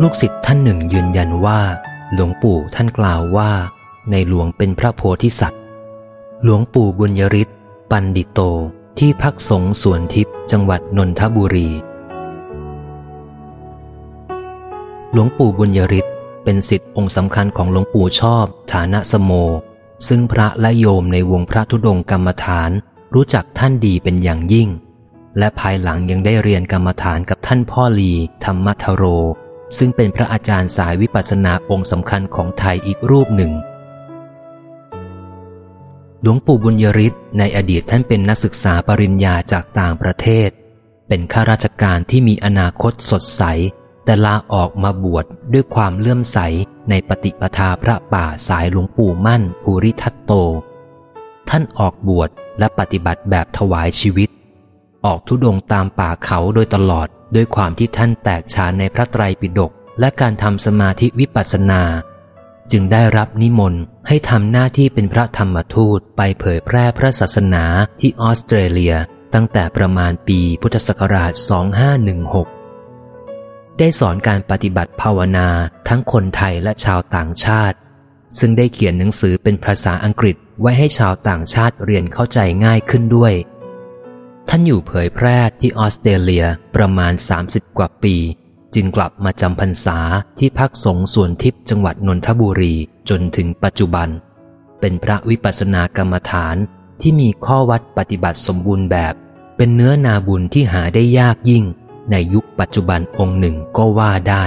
ลูกศิษย์ท่านหนึ่งยืนยันว่า หลวงปู่ท่านกล่าวว่า ในหลวงเป็นพระโพธิสัตว์ หลวงปู่บุญยริศปันดิโตที่พักสงสวนทิพย์จังหวัดนนทบุรี หลวงปู่บุญยริศเป็นสิทธิองค์สำคัญของหลวงปู่ชอบ ฐานะสโม ซึ่งพระและโยมในวงพระธุดงกรรมฐานรู้จักท่านดีเป็นอย่างยิ่ง และภายหลังยังได้เรียนกรรมฐานกับท่านพ่อลีธรรมทโร ซึ่งเป็นพระอาจารย์สายวิปัสสนาองค์สำคัญของไทยอีกรูปหนึ่ง หลวงปู่บุญยริศในอดีตท่านเป็นนักศึกษาปริญญาจากต่างประเทศ เป็นข้าราชการที่มีอนาคตสดใส แต่ลาออกมาบวชดด้วยความเลื่อมใสในปฏิปทาพระป่าสายหลวงปู่มั่นภูริทัตโต ท่านออกบวชและปฏิบัติแบบถวายชีวิต ออกทุดงตามป่าเขาโดยตลอด ด้วยความที่ท่านแตกฉานในพระไตรปิฎกและการทำสมาธิวิปัสสนา จึงได้รับนิมนต์ให้ทำหน้าที่เป็นพระธรรมทูตไปเผยแพร่พระศาสนาที่ออสเตรเลีย ตั้งแต่ประมาณปีพุทธศักราช 2516 ได้สอนการปฏิบัติภาวนาทั้งคนไทยและชาวต่างชาติ ซึ่งได้เขียนหนังสือเป็นภาษาอังกฤษไว้ให้ชาวต่างชาติเรียนเข้าใจง่ายขึ้นด้วย ท่านอยู่เผยแพร่ที่ออสเตรเลียประมาณ 30 กว่าปี จึงกลับมาจำพรรษาที่พักสงฆ์ส่วนทิพย์จังหวัดนนทบุรีจนถึงปัจจุบัน เป็นพระวิปัสสนากรรมฐานที่มีข้อวัดปฏิบัติสมบูรณ์แบบ เป็นเนื้อนาบุญที่หาได้ยากยิ่ง ในยุคปัจจุบันองค์หนึ่งก็ว่าได้